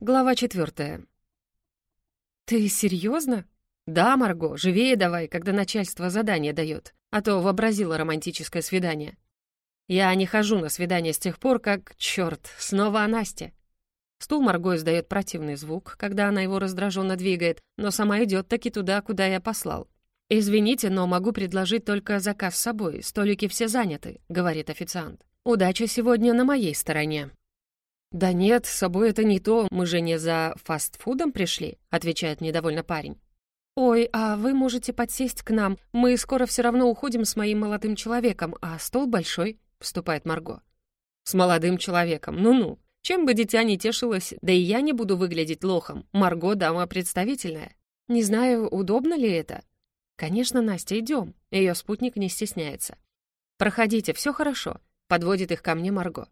Глава четвертая. «Ты серьезно? «Да, Марго, живее давай, когда начальство задание дает, а то вообразила романтическое свидание». «Я не хожу на свидание с тех пор, как, черт, снова о Насте». Стул Марго издает противный звук, когда она его раздраженно двигает, но сама идет таки туда, куда я послал. «Извините, но могу предложить только заказ с собой, столики все заняты», — говорит официант. «Удача сегодня на моей стороне». «Да нет, с собой это не то, мы же не за фастфудом пришли», — отвечает недовольно парень. «Ой, а вы можете подсесть к нам. Мы скоро все равно уходим с моим молодым человеком, а стол большой», — вступает Марго. «С молодым человеком, ну-ну. Чем бы дитя не тешилось, да и я не буду выглядеть лохом. Марго — дама представительная. Не знаю, удобно ли это?» «Конечно, Настя, идем». Ее спутник не стесняется. «Проходите, все хорошо», — подводит их ко мне Марго.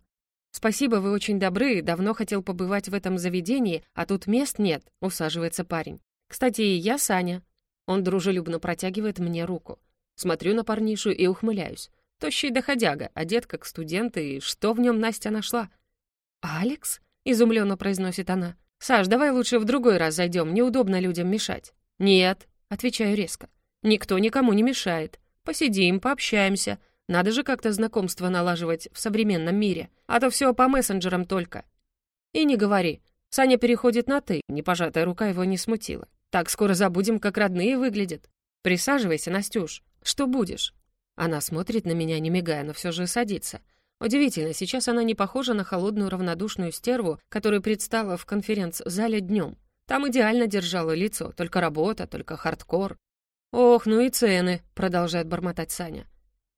«Спасибо, вы очень добры, давно хотел побывать в этом заведении, а тут мест нет», — усаживается парень. «Кстати, я Саня». Он дружелюбно протягивает мне руку. Смотрю на парнишу и ухмыляюсь. Тощий доходяга, одет как студент, и что в нем Настя нашла? «Алекс?» — изумленно произносит она. «Саш, давай лучше в другой раз зайдем, неудобно людям мешать». «Нет», — отвечаю резко. «Никто никому не мешает. Посидим, пообщаемся. Надо же как-то знакомство налаживать в современном мире, а то все по мессенджерам только». «И не говори. Саня переходит на «ты», непожатая рука его не смутила. «Так скоро забудем, как родные выглядят. Присаживайся, Настюш. Что будешь?» Она смотрит на меня, не мигая, но все же садится. Удивительно, сейчас она не похожа на холодную равнодушную стерву, которая предстала в конференц-зале днем. Там идеально держала лицо, только работа, только хардкор. «Ох, ну и цены», — продолжает бормотать Саня.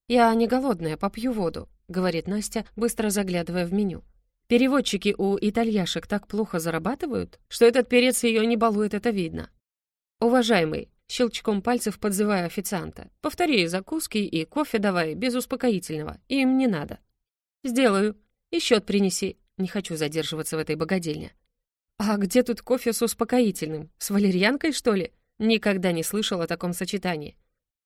«Я не голодная, попью воду», — говорит Настя, быстро заглядывая в меню. Переводчики у итальяшек так плохо зарабатывают, что этот перец ее не балует, это видно. Уважаемый, щелчком пальцев подзываю официанта. Повтори закуски и кофе давай, без успокоительного. Им не надо. Сделаю. И счет принеси. Не хочу задерживаться в этой богадельне. А где тут кофе с успокоительным? С валерьянкой, что ли? Никогда не слышал о таком сочетании.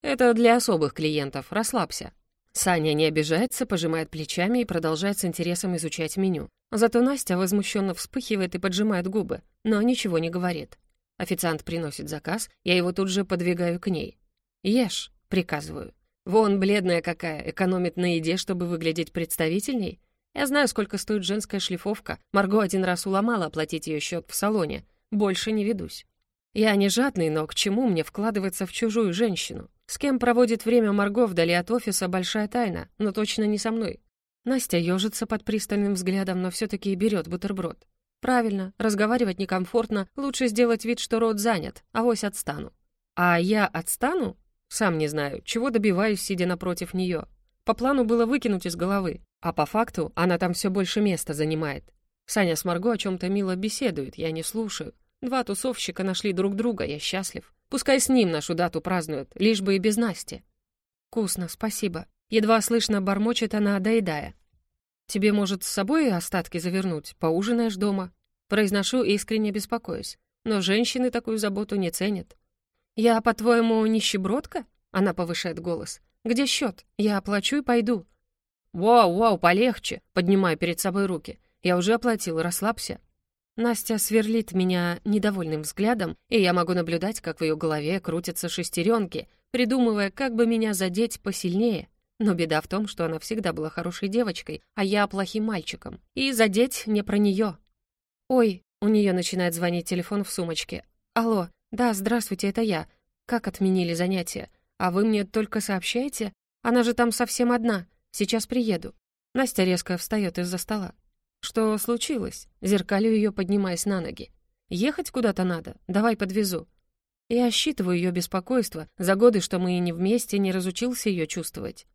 Это для особых клиентов, расслабься. Саня не обижается, пожимает плечами и продолжает с интересом изучать меню. Зато Настя возмущенно вспыхивает и поджимает губы, но ничего не говорит. Официант приносит заказ, я его тут же подвигаю к ней. «Ешь», — приказываю. «Вон, бледная какая, экономит на еде, чтобы выглядеть представительней. Я знаю, сколько стоит женская шлифовка. Марго один раз уломала оплатить ее счет в салоне. Больше не ведусь. Я не жадный, но к чему мне вкладываться в чужую женщину? С кем проводит время Марго вдали от офиса — большая тайна, но точно не со мной. Настя ежится под пристальным взглядом, но все-таки берет бутерброд. Правильно, разговаривать некомфортно, лучше сделать вид, что рот занят, авось отстану. А я отстану? Сам не знаю, чего добиваюсь, сидя напротив нее. По плану было выкинуть из головы, а по факту она там все больше места занимает. Саня с Марго о чем-то мило беседует, я не слушаю. Два тусовщика нашли друг друга, я счастлив. Пускай с ним нашу дату празднуют, лишь бы и без Насти. Вкусно, спасибо. Едва слышно бормочет она, доедая. Тебе, может, с собой остатки завернуть? Поужинаешь дома? Произношу, искренне беспокоюсь. Но женщины такую заботу не ценят. «Я, по-твоему, нищебродка?» Она повышает голос. «Где счет? Я оплачу и пойду». «Вау, вау, полегче!» Поднимаю перед собой руки. «Я уже оплатил, расслабься». Настя сверлит меня недовольным взглядом, и я могу наблюдать, как в ее голове крутятся шестеренки, придумывая, как бы меня задеть посильнее. Но беда в том, что она всегда была хорошей девочкой, а я плохим мальчиком. И задеть не про нее. «Ой», — у нее начинает звонить телефон в сумочке. «Алло, да, здравствуйте, это я. Как отменили занятия? А вы мне только сообщаете? Она же там совсем одна. Сейчас приеду». Настя резко встает из-за стола. «Что случилось?» Зеркалю ее, поднимаясь на ноги. «Ехать куда-то надо? Давай подвезу». Я считываю ее беспокойство. За годы, что мы и не вместе, не разучился ее чувствовать.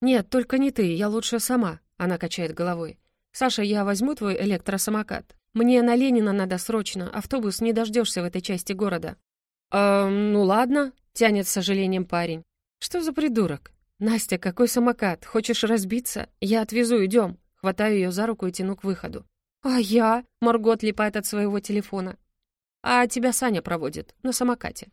«Нет, только не ты, я лучше сама», — она качает головой. «Саша, я возьму твой электросамокат. Мне на Ленина надо срочно, автобус не дождешься в этой части города». «Эм, ну ладно», — тянет с сожалением парень. «Что за придурок? Настя, какой самокат? Хочешь разбиться? Я отвезу, идем. Хватаю ее за руку и тяну к выходу. «А я?» — Марго отлипает от своего телефона. «А тебя Саня проводит, на самокате».